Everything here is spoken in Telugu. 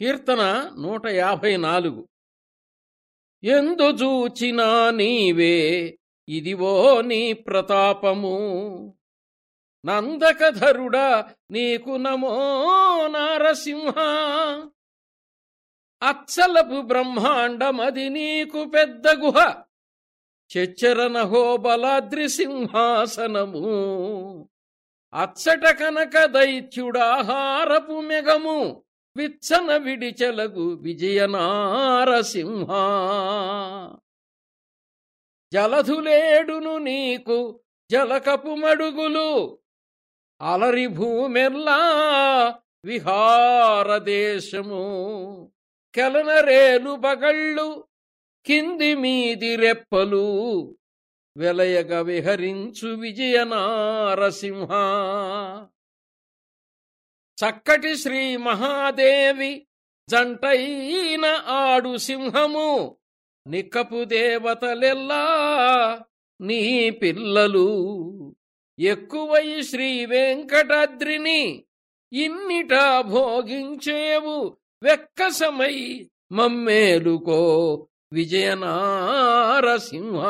కీర్తన నూట యాభై నాలుగు. ఎందు చూచినా నీవే ఇదివో నీ ప్రతాపము. నందకధరుడా నీకు నమో నారసింహ. అచ్చలపు బ్రహ్మాండమది నీకు పెద్ద గుహ. చెచ్చరనహో బలాద్రి సింహాసనము. అచ్చట కనక దైత్యుడాహారపు మెగము విచ్చన విడిచెలగు విజయనారసింహ. జలధులేడును నీకు జలకపు మడుగులు అలరి భూమెల్లా విహారదేశము కెలనరేలు బగళ్ళు కింది మీది రెప్పలు వెలయగ విహరించు విజయనారసింహ. చక్కటి శ్రీ మహాదేవి జంటైన ఆడు సింహము. నిక్కపు దేవతలెల్లా నీ పిల్లలు. ఎక్కువై శ్రీ వెంకటాద్రిని ఇన్నిట భోగించేవు. వెక్కసమై మమ్మేలుకో విజయనారసింహ.